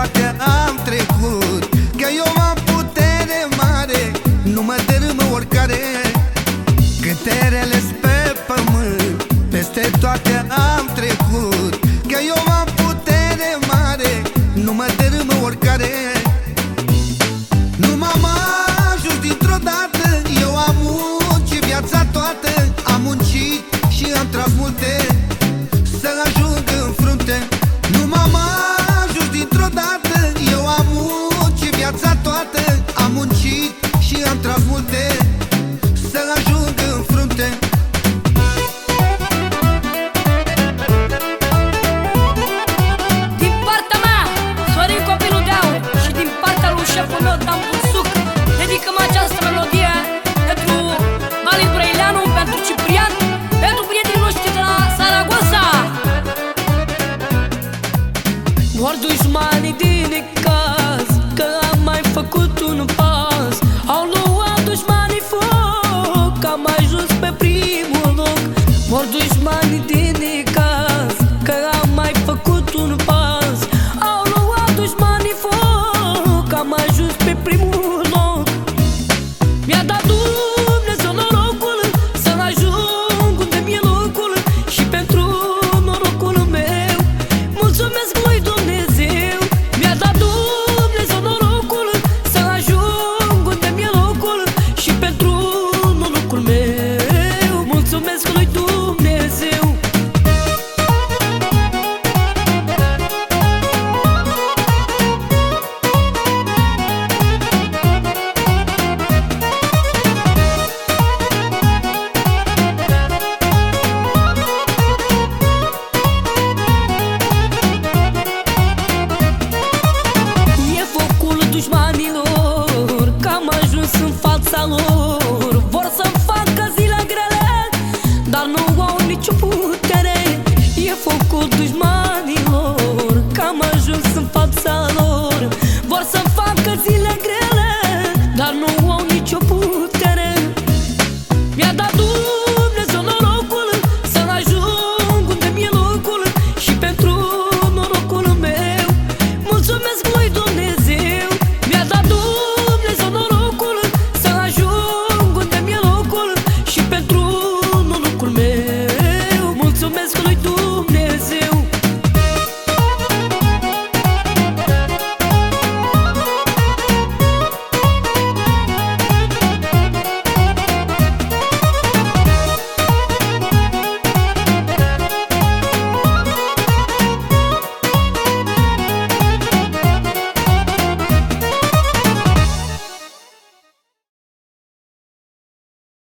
só quer na dușmanii din caz Că am mai făcut un pas.